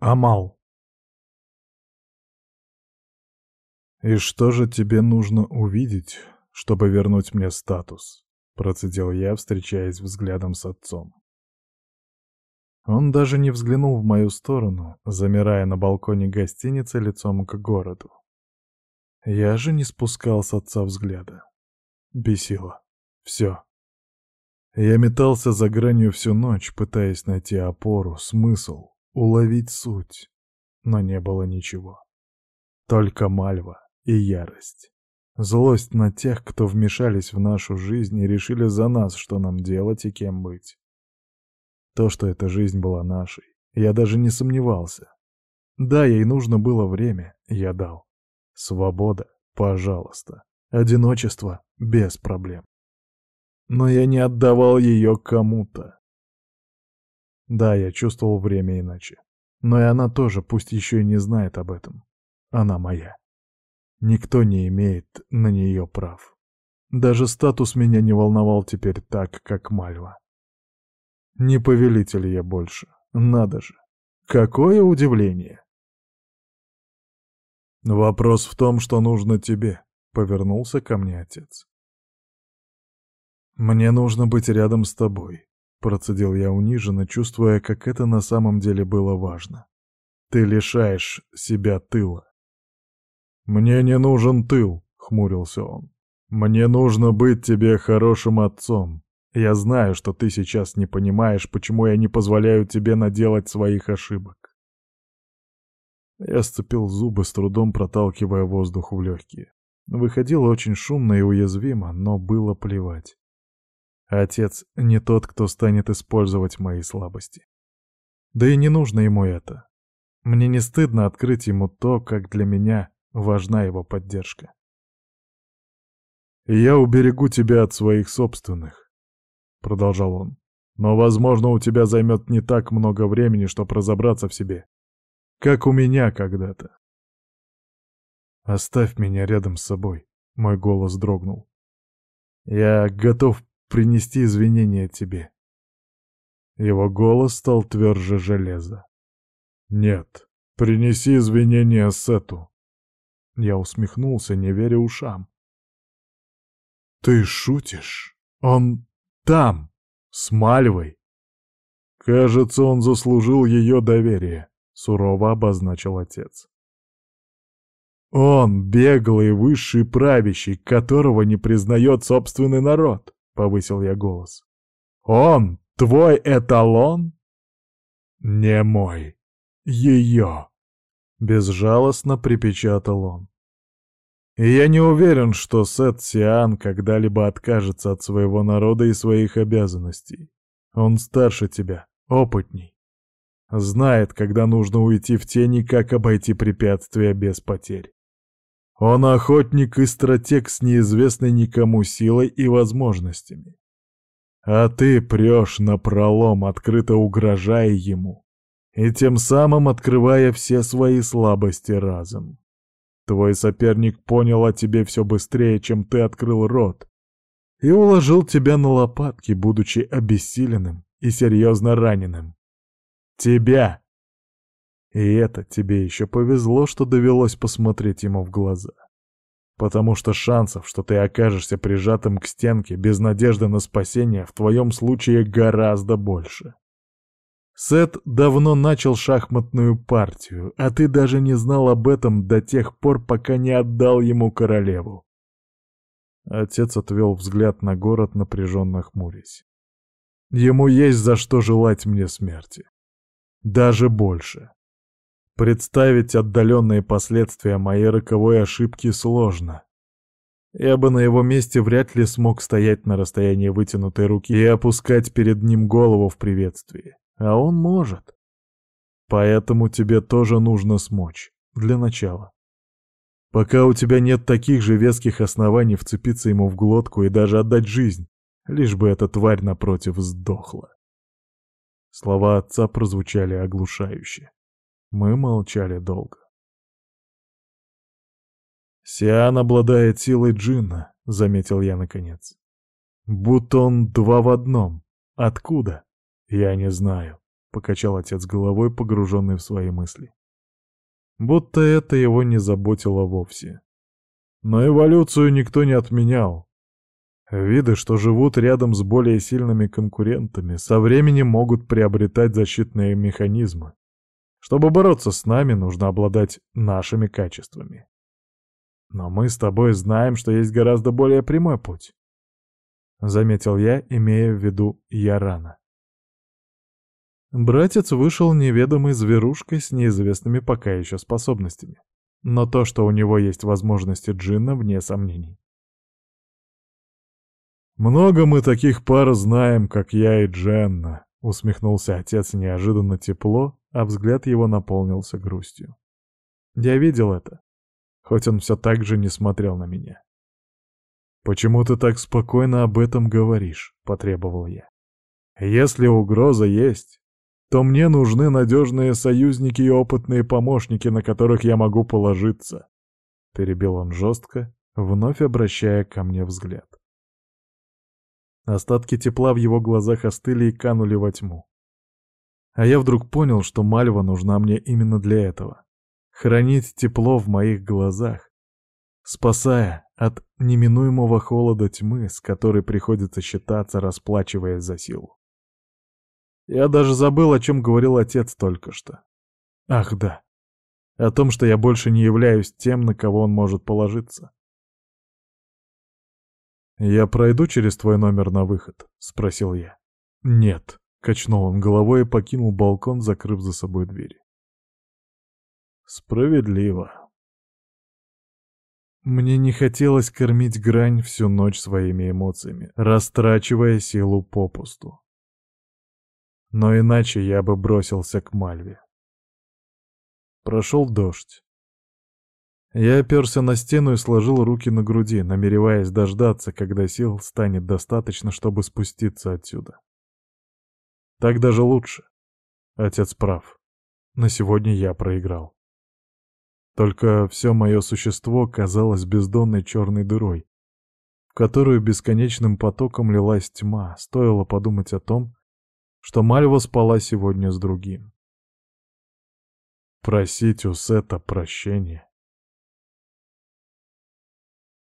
Амал. «И что же тебе нужно увидеть, чтобы вернуть мне статус?» — процедил я, встречаясь взглядом с отцом. Он даже не взглянул в мою сторону, замирая на балконе гостиницы лицом к городу. Я же не спускал с отца взгляда. Бесило. Все. Я метался за гранью всю ночь, пытаясь найти опору, смысл, уловить суть. Но не было ничего. Только мальва и ярость. Злость на тех, кто вмешались в нашу жизнь и решили за нас, что нам делать и кем быть. То, что эта жизнь была нашей, я даже не сомневался. Да, ей нужно было время, я дал. Свобода, пожалуйста. Одиночество без проблем. Но я не отдавал ее кому-то. Да, я чувствовал время иначе. Но и она тоже, пусть еще и не знает об этом. Она моя. Никто не имеет на нее прав. Даже статус меня не волновал теперь так, как Мальва. Не повелитель я больше. Надо же. Какое удивление. Вопрос в том, что нужно тебе, — повернулся ко мне отец. Мне нужно быть рядом с тобой, — процедил я униженно, чувствуя, как это на самом деле было важно. Ты лишаешь себя тыла. «Мне не нужен тыл», — хмурился он. «Мне нужно быть тебе хорошим отцом. Я знаю, что ты сейчас не понимаешь, почему я не позволяю тебе наделать своих ошибок». Я сцепил зубы, с трудом проталкивая воздух в легкие. Выходило очень шумно и уязвимо, но было плевать. Отец не тот, кто станет использовать мои слабости. Да и не нужно ему это. Мне не стыдно открыть ему то, как для меня важна его поддержка. «Я уберегу тебя от своих собственных», — продолжал он. «Но, возможно, у тебя займет не так много времени, чтобы разобраться в себе, как у меня когда-то». «Оставь меня рядом с собой», — мой голос дрогнул. «Я готов принести извинения тебе». Его голос стал тверже железа. «Нет, принеси извинения Сету. Я усмехнулся, не веря ушам. «Ты шутишь? Он там, с Мальвой!» «Кажется, он заслужил ее доверие», — сурово обозначил отец. «Он беглый высший правящий, которого не признает собственный народ», — повысил я голос. «Он твой эталон?» «Не мой. Ее», — безжалостно припечатал он. И я не уверен, что Сет Сиан когда-либо откажется от своего народа и своих обязанностей. Он старше тебя, опытней. Знает, когда нужно уйти в тени, как обойти препятствия без потерь. Он охотник и стратег с неизвестной никому силой и возможностями. А ты прешь напролом, открыто угрожая ему, и тем самым открывая все свои слабости разом. Твой соперник понял о тебе все быстрее, чем ты открыл рот, и уложил тебя на лопатки, будучи обессиленным и серьезно раненым. Тебя! И это тебе еще повезло, что довелось посмотреть ему в глаза. Потому что шансов, что ты окажешься прижатым к стенке без надежды на спасение, в твоем случае гораздо больше. Сет давно начал шахматную партию, а ты даже не знал об этом до тех пор, пока не отдал ему королеву. Отец отвел взгляд на город, напряженно хмурясь. Ему есть за что желать мне смерти. Даже больше. Представить отдаленные последствия моей роковой ошибки сложно. Я бы на его месте вряд ли смог стоять на расстоянии вытянутой руки и опускать перед ним голову в приветствии. А он может. Поэтому тебе тоже нужно смочь. Для начала. Пока у тебя нет таких же веских оснований вцепиться ему в глотку и даже отдать жизнь, лишь бы эта тварь напротив сдохла. Слова отца прозвучали оглушающе. Мы молчали долго. «Сиан обладает силой джинна», — заметил я наконец. «Будто он два в одном. Откуда?» Я не знаю. — покачал отец головой, погруженный в свои мысли. Будто это его не заботило вовсе. Но эволюцию никто не отменял. Виды, что живут рядом с более сильными конкурентами, со временем могут приобретать защитные механизмы. Чтобы бороться с нами, нужно обладать нашими качествами. Но мы с тобой знаем, что есть гораздо более прямой путь. Заметил я, имея в виду Ярана. Братец вышел неведомой зверушкой с неизвестными пока еще способностями. Но то, что у него есть возможности джинна, вне сомнений. «Много мы таких пар знаем, как я и Дженна», — усмехнулся отец неожиданно тепло, а взгляд его наполнился грустью. Я видел это, хоть он все так же не смотрел на меня. «Почему ты так спокойно об этом говоришь?» — потребовал я. «Если угроза есть, то мне нужны надежные союзники и опытные помощники, на которых я могу положиться», — перебил он жестко, вновь обращая ко мне взгляд. Остатки тепла в его глазах остыли и канули во тьму. А я вдруг понял, что Мальва нужна мне именно для этого. Хранить тепло в моих глазах, спасая от неминуемого холода тьмы, с которой приходится считаться, расплачиваясь за силу. Я даже забыл, о чем говорил отец только что. Ах да, о том, что я больше не являюсь тем, на кого он может положиться. «Я пройду через твой номер на выход?» — спросил я. «Нет», — качнул он головой и покинул балкон, закрыв за собой двери. «Справедливо», мне не хотелось кормить грань всю ночь своими эмоциями, растрачивая силу попусту. Но иначе я бы бросился к Мальве. Прошел дождь. Я оперся на стену и сложил руки на груди, намереваясь дождаться, когда сил станет достаточно, чтобы спуститься отсюда. Так даже лучше. Отец прав. На сегодня я проиграл. Только все мое существо казалось бездонной черной дырой, в которую бесконечным потоком лилась тьма, стоило подумать о том, что Мальва спала сегодня с другим. Просить у Сета прощения.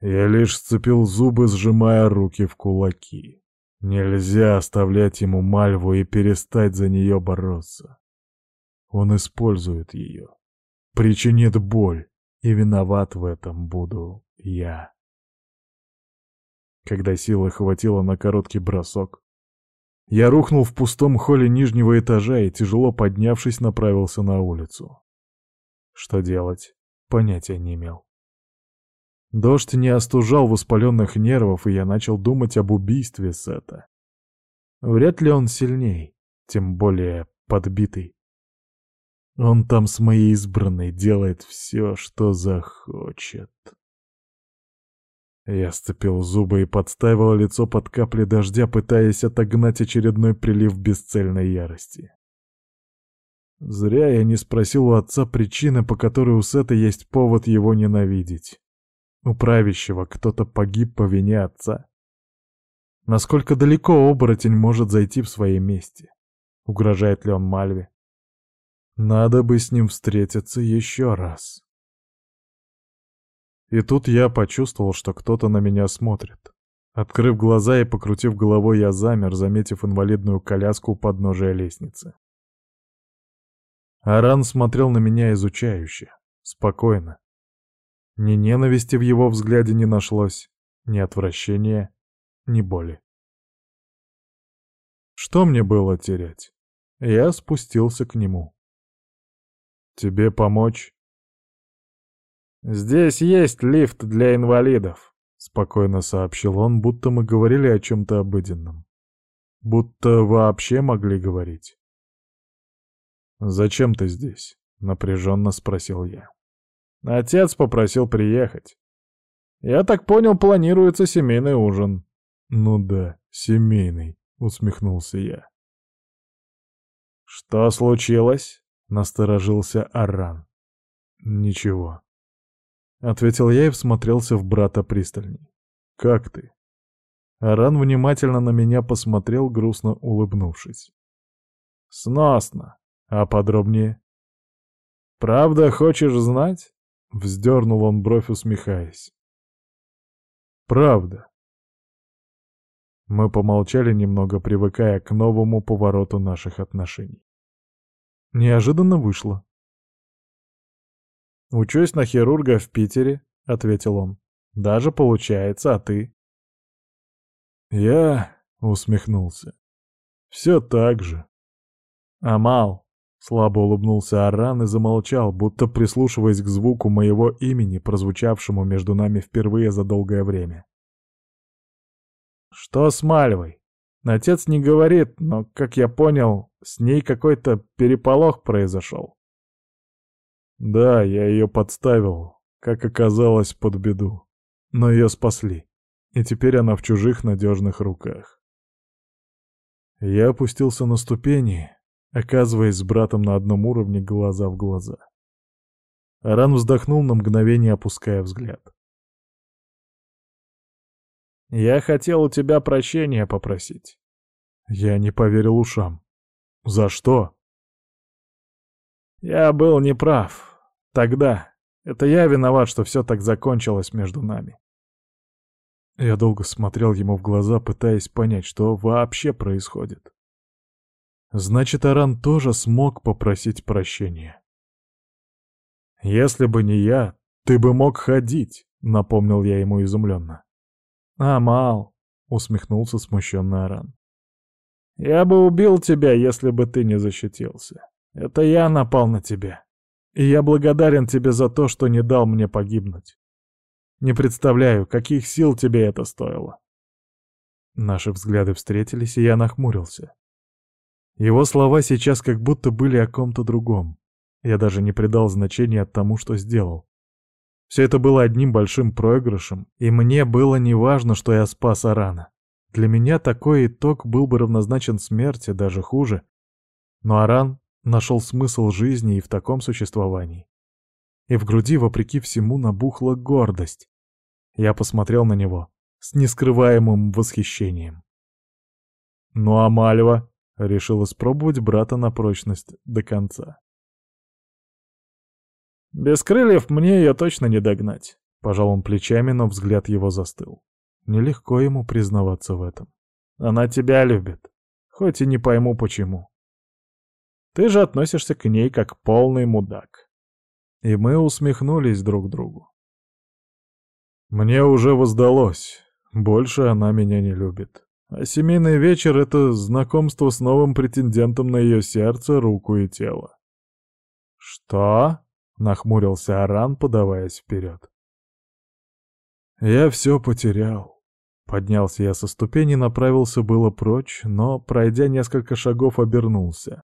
Я лишь сцепил зубы, сжимая руки в кулаки. Нельзя оставлять ему Мальву и перестать за нее бороться. Он использует ее причинит боль, и виноват в этом буду я. Когда силы хватило на короткий бросок, я рухнул в пустом холле нижнего этажа и, тяжело поднявшись, направился на улицу. Что делать, понятия не имел. Дождь не остужал воспаленных нервов, и я начал думать об убийстве Сета. Вряд ли он сильней, тем более подбитый. Он там с моей избранной делает все, что захочет. Я сцепил зубы и подставил лицо под капли дождя, пытаясь отогнать очередной прилив бесцельной ярости. Зря я не спросил у отца причины, по которой у Сета есть повод его ненавидеть. У правящего кто-то погиб по вине отца. Насколько далеко оборотень может зайти в своей мести? Угрожает ли он Мальве? Надо бы с ним встретиться еще раз. И тут я почувствовал, что кто-то на меня смотрит. Открыв глаза и покрутив головой, я замер, заметив инвалидную коляску у подножия лестницы. Аран смотрел на меня изучающе, спокойно. Ни ненависти в его взгляде не нашлось, ни отвращения, ни боли. Что мне было терять? Я спустился к нему. Тебе помочь?» «Здесь есть лифт для инвалидов», — спокойно сообщил он, будто мы говорили о чем-то обыденном. Будто вообще могли говорить. «Зачем ты здесь?» — напряженно спросил я. Отец попросил приехать. Я так понял, планируется семейный ужин. Ну да, семейный, усмехнулся я. Что случилось? Насторожился Аран. «Ничего», — ответил я и всмотрелся в брата пристальней. «Как ты?» Аран внимательно на меня посмотрел, грустно улыбнувшись. Сносно. А подробнее? Правда, хочешь знать? Вздернул он бровь, усмехаясь. Правда. Мы помолчали немного, привыкая к новому повороту наших отношений. Неожиданно вышло. «Учусь на хирурга в Питере», — ответил он. «Даже получается, а ты?» Я усмехнулся. «Все так же». «Амал», — слабо улыбнулся Аран и замолчал, будто прислушиваясь к звуку моего имени, прозвучавшему между нами впервые за долгое время. «Что с Мальвой?» Отец не говорит, но, как я понял, с ней какой-то переполох произошел. Да, я ее подставил, как оказалось, под беду. Но ее спасли, и теперь она в чужих надежных руках. Я опустился на ступени, оказываясь с братом на одном уровне глаза в глаза. Аран вздохнул на мгновение, опуская взгляд. Я хотел у тебя прощения попросить. Я не поверил ушам. За что? Я был неправ. Тогда. Это я виноват, что все так закончилось между нами. Я долго смотрел ему в глаза, пытаясь понять, что вообще происходит. Значит, Аран тоже смог попросить прощения. «Если бы не я, ты бы мог ходить», — напомнил я ему изумленно. «Амал», — усмехнулся смущенный Аран. «Я бы убил тебя, если бы ты не защитился. Это я напал на тебя. И я благодарен тебе за то, что не дал мне погибнуть. Не представляю, каких сил тебе это стоило». Наши взгляды встретились, и я нахмурился. Его слова сейчас как будто были о ком-то другом. Я даже не придал значения тому, что сделал. Все это было одним большим проигрышем, и мне было неважно, что я спас Арана. Для меня такой итог был бы равнозначен смерти, даже хуже. Но Аран нашел смысл жизни и в таком существовании. И в груди, вопреки всему, набухла гордость. Я посмотрел на него с нескрываемым восхищением. Ну а Мальва решил испробовать брата на прочность до конца. «Без крыльев мне ее точно не догнать», — пожал он плечами, но взгляд его застыл. Нелегко ему признаваться в этом. «Она тебя любит, хоть и не пойму почему. Ты же относишься к ней как полный мудак». И мы усмехнулись друг другу. Мне уже воздалось. Больше она меня не любит. А семейный вечер — это знакомство с новым претендентом на ее сердце, руку и тело. «Что?» Нахмурился Аран, подаваясь вперед. Я все потерял. Поднялся я со ступени, направился было прочь, но, пройдя несколько шагов, обернулся.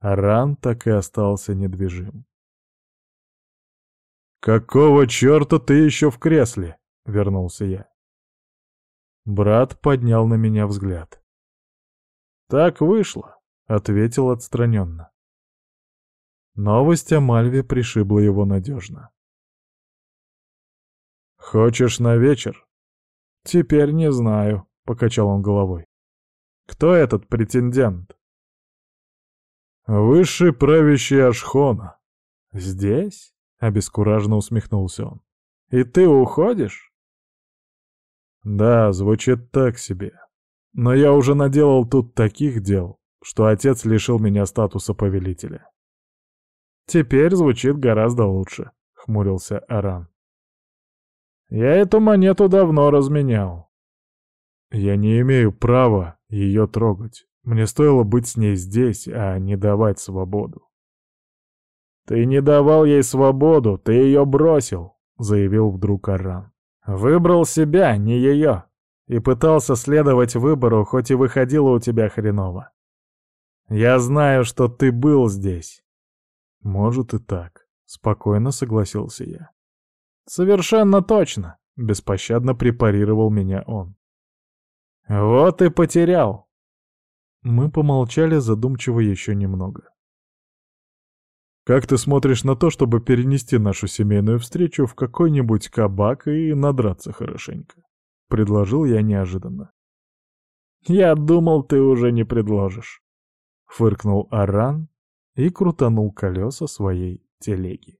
Аран так и остался недвижим. «Какого черта ты еще в кресле?» — вернулся я. Брат поднял на меня взгляд. «Так вышло», — ответил отстраненно. Новость о Мальве пришибла его надежно. «Хочешь на вечер?» «Теперь не знаю», — покачал он головой. «Кто этот претендент?» «Высший правящий Ашхона». «Здесь?» — обескураженно усмехнулся он. «И ты уходишь?» «Да, звучит так себе. Но я уже наделал тут таких дел, что отец лишил меня статуса повелителя». «Теперь звучит гораздо лучше», — хмурился Аран. «Я эту монету давно разменял». «Я не имею права ее трогать. Мне стоило быть с ней здесь, а не давать свободу». «Ты не давал ей свободу, ты ее бросил», — заявил вдруг Аран. «Выбрал себя, не ее, и пытался следовать выбору, хоть и выходило у тебя хреново. Я знаю, что ты был здесь, «Может и так», — спокойно согласился я. «Совершенно точно», — беспощадно препарировал меня он. «Вот и потерял». Мы помолчали задумчиво еще немного. «Как ты смотришь на то, чтобы перенести нашу семейную встречу в какой-нибудь кабак и надраться хорошенько?» — предложил я неожиданно. «Я думал, ты уже не предложишь». фыркнул Аран и крутанул колеса своей телеги.